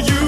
you.